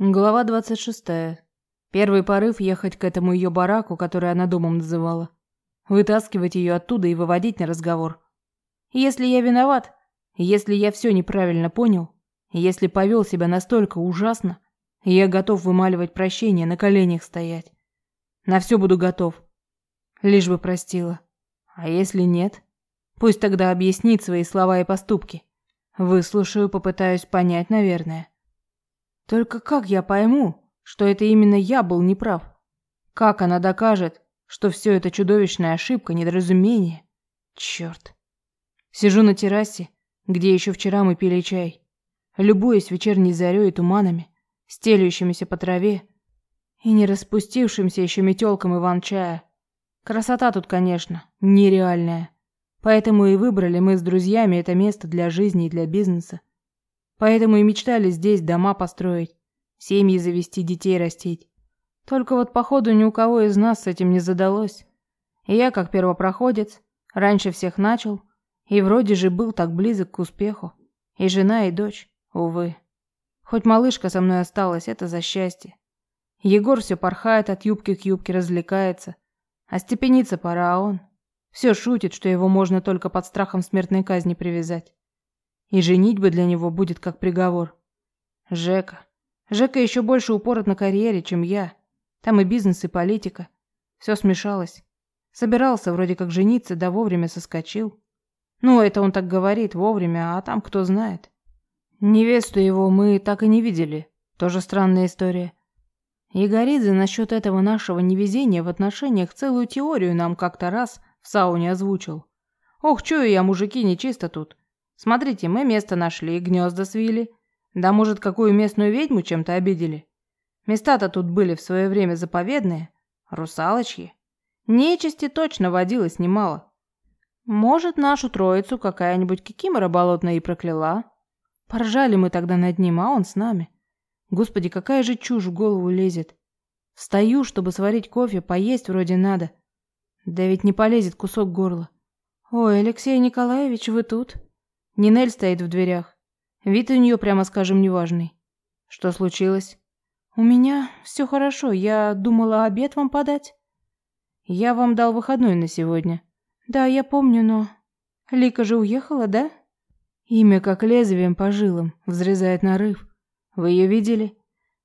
Глава 26. Первый порыв ехать к этому ее бараку, который она домом называла. Вытаскивать ее оттуда и выводить на разговор. Если я виноват, если я все неправильно понял, если повел себя настолько ужасно, я готов вымаливать прощение, на коленях стоять. На все буду готов. Лишь бы простила. А если нет? Пусть тогда объяснит свои слова и поступки. Выслушаю, попытаюсь понять, наверное. Только как я пойму, что это именно я был неправ? Как она докажет, что все это чудовищная ошибка, недоразумение? Черт. Сижу на террасе, где еще вчера мы пили чай, любуясь вечерней зарей и туманами, стелющимися по траве и не распустившимся еще метелком иван-чая. Красота тут, конечно, нереальная. Поэтому и выбрали мы с друзьями это место для жизни и для бизнеса. Поэтому и мечтали здесь дома построить, семьи завести, детей растить. Только вот походу ни у кого из нас с этим не задалось. И я, как первопроходец, раньше всех начал, и вроде же был так близок к успеху. И жена, и дочь, увы. Хоть малышка со мной осталась, это за счастье. Егор все порхает от юбки к юбке, развлекается. А степениться пора, а он... Все шутит, что его можно только под страхом смертной казни привязать. И женить бы для него будет как приговор. Жека. Жека еще больше упорот на карьере, чем я. Там и бизнес, и политика. Все смешалось. Собирался вроде как жениться, да вовремя соскочил. Ну, это он так говорит, вовремя, а там кто знает. Невесту его мы так и не видели. Тоже странная история. Егоридзе насчет этого нашего невезения в отношениях целую теорию нам как-то раз в сауне озвучил. Ох, чую я, мужики, нечисто тут. Смотрите, мы место нашли, гнезда свили. Да, может, какую местную ведьму чем-то обидели? Места-то тут были в свое время заповедные, русалочьи. Нечисти точно водилось немало. Может, нашу троицу какая-нибудь кикимора болотная и прокляла. Поржали мы тогда над ним, а он с нами. Господи, какая же чушь в голову лезет. Встаю, чтобы сварить кофе, поесть вроде надо. Да ведь не полезет кусок горла. Ой, Алексей Николаевич, вы тут? Нинель стоит в дверях. Вид у нее, прямо скажем, неважный. Что случилось? У меня все хорошо. Я думала обед вам подать. Я вам дал выходной на сегодня. Да, я помню, но... Лика же уехала, да? Имя как лезвием по жилам, взрезает нарыв. Вы ее видели?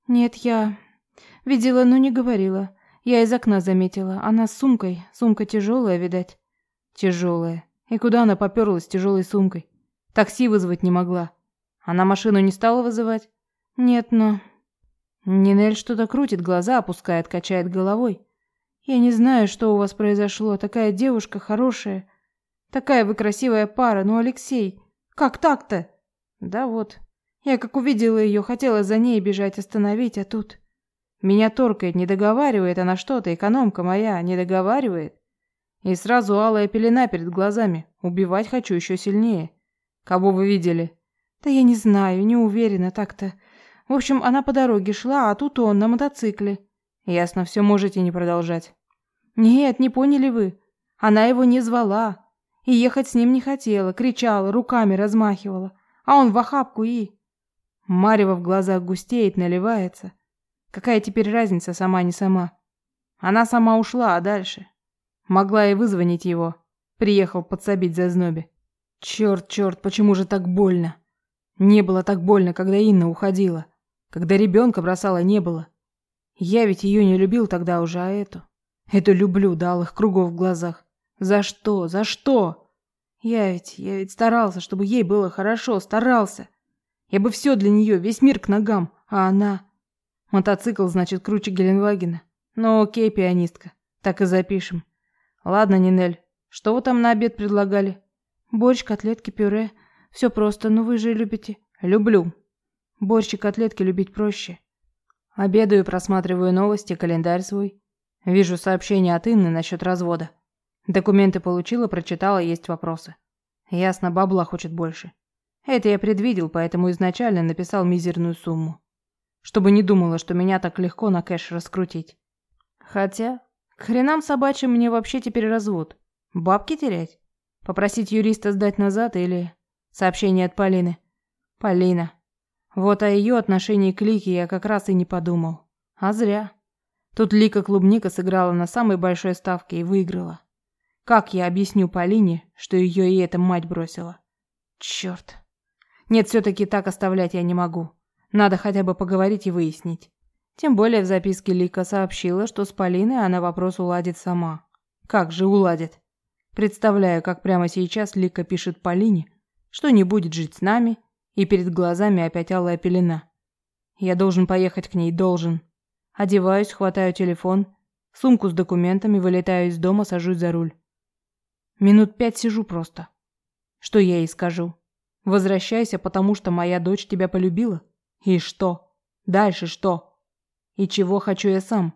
Нет, я... Видела, но не говорила. Я из окна заметила. Она с сумкой. Сумка тяжелая, видать. Тяжелая. И куда она поперлась с тяжелой сумкой? Такси вызвать не могла. Она машину не стала вызывать? Нет, но... Нинель что-то крутит, глаза опускает, качает головой. Я не знаю, что у вас произошло. Такая девушка хорошая. Такая вы красивая пара. Ну, Алексей, как так-то? Да вот. Я как увидела ее, хотела за ней бежать, остановить, а тут... Меня торкает, не договаривает она что-то, экономка моя, не договаривает. И сразу алая пелена перед глазами. Убивать хочу еще сильнее. Кого вы видели? Да я не знаю, не уверена так-то. В общем, она по дороге шла, а тут он на мотоцикле. Ясно, все можете не продолжать. Нет, не поняли вы. Она его не звала. И ехать с ним не хотела, кричала, руками размахивала. А он в охапку и... Марева в глазах густеет, наливается. Какая теперь разница, сама не сама? Она сама ушла, а дальше? Могла и вызвонить его. Приехал подсобить за знобе. Черт, черт, почему же так больно? Не было так больно, когда Инна уходила. Когда ребенка бросала, не было. Я ведь ее не любил тогда уже, а эту? Эту люблю до алых кругов в глазах. За что? За что? Я ведь, я ведь старался, чтобы ей было хорошо, старался. Я бы все для нее, весь мир к ногам, а она... Мотоцикл, значит, круче Геленвагена. Ну окей, пианистка, так и запишем. Ладно, Нинель, что вы там на обед предлагали? Борщ, котлетки, пюре. Все просто, но вы же любите. Люблю. Борщ и котлетки любить проще. Обедаю, просматриваю новости, календарь свой. Вижу сообщение от Инны насчет развода. Документы получила, прочитала, есть вопросы. Ясно, бабла хочет больше. Это я предвидел, поэтому изначально написал мизерную сумму. Чтобы не думала, что меня так легко на кэш раскрутить. Хотя, к хренам собачьим мне вообще теперь развод. Бабки терять? Попросить юриста сдать назад или... Сообщение от Полины. Полина. Вот о ее отношении к Лике я как раз и не подумал. А зря. Тут Лика Клубника сыграла на самой большой ставке и выиграла. Как я объясню Полине, что ее и эта мать бросила? Черт. Нет, все-таки так оставлять я не могу. Надо хотя бы поговорить и выяснить. Тем более в записке Лика сообщила, что с Полиной она вопрос уладит сама. Как же уладит? Представляю, как прямо сейчас Лика пишет Полине, что не будет жить с нами, и перед глазами опять алая пелена. Я должен поехать к ней, должен. Одеваюсь, хватаю телефон, сумку с документами, вылетаю из дома, сажусь за руль. Минут пять сижу просто. Что я ей скажу? Возвращайся, потому что моя дочь тебя полюбила? И что? Дальше что? И чего хочу я сам?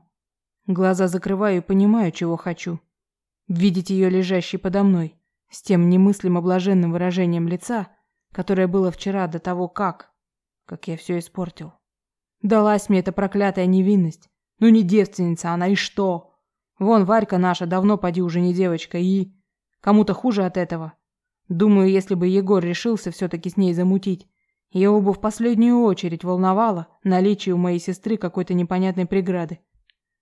Глаза закрываю и понимаю, чего хочу. Видеть ее лежащей подо мной, с тем немыслимо блаженным выражением лица, которое было вчера до того, как... Как я все испортил. Далась мне эта проклятая невинность. Ну не девственница она, и что? Вон Варька наша давно поди уже не девочка, и... Кому-то хуже от этого. Думаю, если бы Егор решился все-таки с ней замутить, его бы в последнюю очередь волновало наличие у моей сестры какой-то непонятной преграды.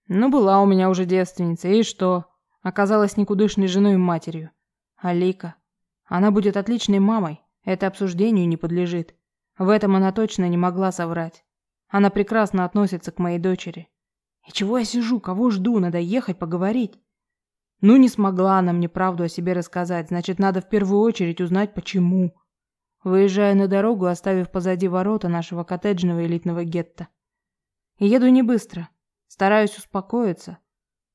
Ну, была у меня уже девственница, и что? Оказалась никудышной женой и матерью. Алика. Она будет отличной мамой, это обсуждению не подлежит. В этом она точно не могла соврать. Она прекрасно относится к моей дочери. И чего я сижу, кого жду, надо ехать поговорить. Ну, не смогла она мне правду о себе рассказать, значит, надо в первую очередь узнать, почему. Выезжаю на дорогу, оставив позади ворота нашего коттеджного элитного гетто. Еду не быстро. Стараюсь успокоиться,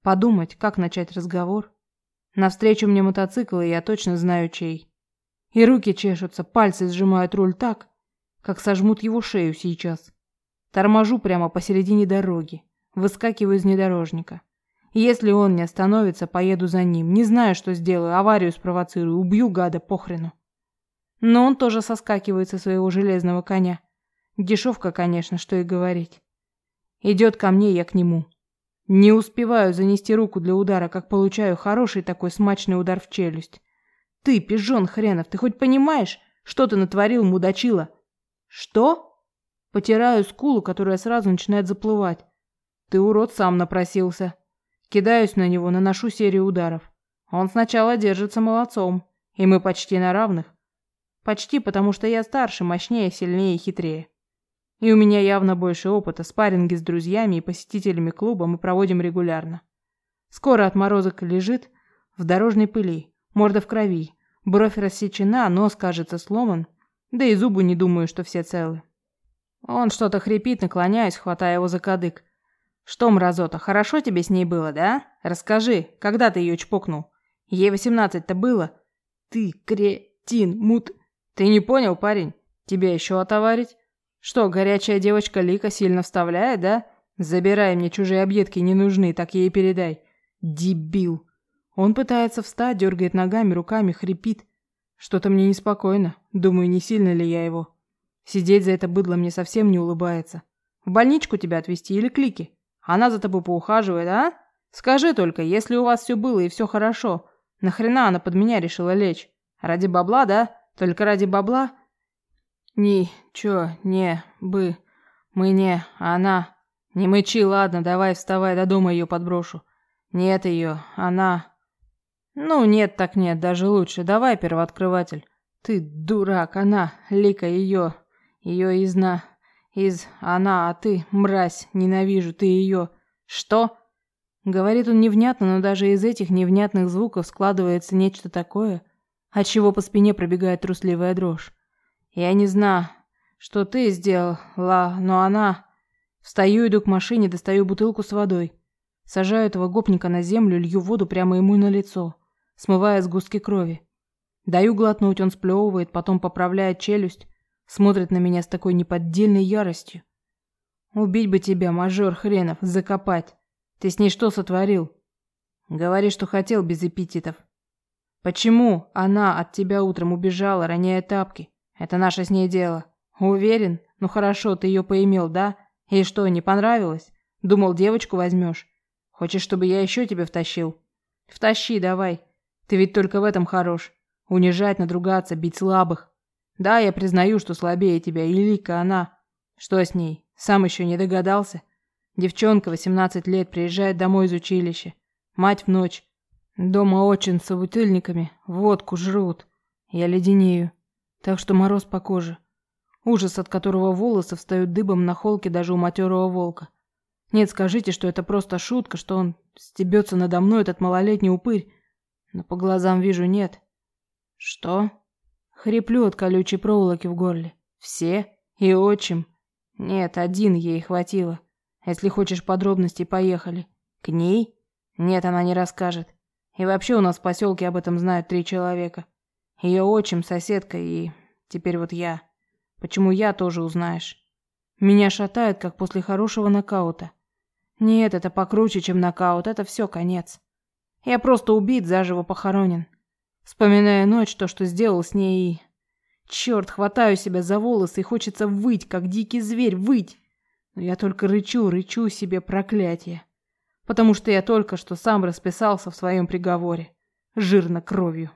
подумать, как начать разговор. Навстречу мне мотоцикл, и я точно знаю, чей. И руки чешутся, пальцы сжимают руль так, как сожмут его шею сейчас. Торможу прямо посередине дороги, выскакиваю из внедорожника. Если он не остановится, поеду за ним. Не знаю, что сделаю, аварию спровоцирую, убью гада похрену. Но он тоже соскакивает со своего железного коня. Дешевка, конечно, что и говорить. Идет ко мне, я к нему. Не успеваю занести руку для удара, как получаю хороший такой смачный удар в челюсть. Ты, пижон хренов, ты хоть понимаешь, что ты натворил, мудачила? Что? Потираю скулу, которая сразу начинает заплывать. Ты, урод, сам напросился. Кидаюсь на него, наношу серию ударов. Он сначала держится молодцом, и мы почти на равных. Почти потому, что я старше, мощнее, сильнее и хитрее. И у меня явно больше опыта, спарринги с друзьями и посетителями клуба мы проводим регулярно. Скоро отморозок лежит в дорожной пыли, морда в крови, бровь рассечена, нос, кажется, сломан, да и зубы не думаю, что все целы. Он что-то хрипит, наклоняясь, хватая его за кадык. «Что, мразота, хорошо тебе с ней было, да? Расскажи, когда ты ее чпокнул? Ей восемнадцать-то было?» «Ты кретин, мут...» «Ты не понял, парень? Тебя еще отоварить? Что, горячая девочка Лика сильно вставляет, да? Забирай, мне чужие объедки не нужны, так ей передай. Дебил!» Он пытается встать, дергает ногами, руками, хрипит. Что-то мне неспокойно. Думаю, не сильно ли я его. Сидеть за это быдло мне совсем не улыбается. В больничку тебя отвезти или клики? Она за тобой поухаживает, а? Скажи только, если у вас все было и все хорошо, нахрена она под меня решила лечь? Ради бабла, да? Только ради бабла? Ни, чё, не, бы, мы не, она. Не мычи, ладно, давай вставай, до дома ее подброшу. Нет ее, она... Ну, нет так нет, даже лучше. Давай, первооткрыватель. Ты дурак, она, Лика, ее, ее изна... Из она, а ты, мразь, ненавижу, ты ее. Что? Говорит он невнятно, но даже из этих невнятных звуков складывается нечто такое, от чего по спине пробегает трусливая дрожь. Я не знаю, что ты сделала, но она... Встаю, иду к машине, достаю бутылку с водой. Сажаю этого гопника на землю, лью воду прямо ему на лицо, смывая сгустки крови. Даю глотнуть, он сплевывает, потом поправляет челюсть, Смотрит на меня с такой неподдельной яростью. Убить бы тебя, мажор хренов, закопать. Ты с ней что сотворил? Говори, что хотел без эпитетов. Почему она от тебя утром убежала, роняя тапки? Это наше с ней дело. Уверен? Ну хорошо, ты ее поимел, да? И что, не понравилось? Думал, девочку возьмешь. Хочешь, чтобы я еще тебя втащил? Втащи, давай. Ты ведь только в этом хорош. Унижать, надругаться, бить слабых. Да, я признаю, что слабее тебя, и Лика она. Что с ней? Сам еще не догадался? Девчонка, 18 лет, приезжает домой из училища. Мать в ночь. Дома очень с собутыльниками, водку жрут. Я леденею. Так что мороз по коже. Ужас, от которого волосы встают дыбом на холке даже у матерого волка. Нет, скажите, что это просто шутка, что он стебется надо мной, этот малолетний упырь. Но по глазам вижу, нет. Что? Хриплю от колючей проволоки в горле. Все? И отчим? Нет, один ей хватило. Если хочешь подробностей, поехали. К ней? Нет, она не расскажет. И вообще у нас в поселке об этом знают три человека. Ее отчим, соседка и... Теперь вот я. Почему я тоже узнаешь? Меня шатает, как после хорошего нокаута. Нет, это покруче, чем нокаут, это все конец. Я просто убит, заживо похоронен. Вспоминая ночь, то, что сделал с ней и... Черт, хватаю себя за волосы и хочется выть, как дикий зверь, выть. Но я только рычу, рычу себе проклятие. Потому что я только что сам расписался в своем приговоре. Жирно кровью.